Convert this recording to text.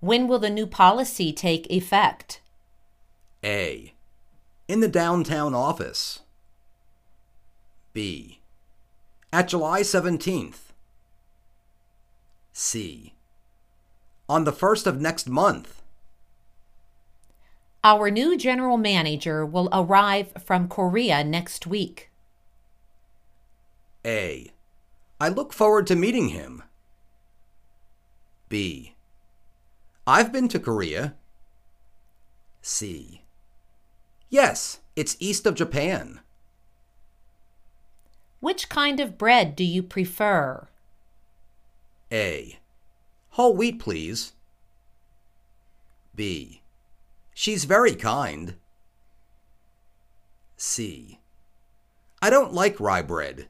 When will the new policy take effect? A. In the downtown office. B. At July 17th. C. On the 1st of next month. Our new general manager will arrive from Korea next week. A. I look forward to meeting him. B. I've been to Korea. C. Yes, it's east of Japan. Which kind of bread do you prefer? A. Whole wheat, please. B. She's very kind. C. I don't like rye bread.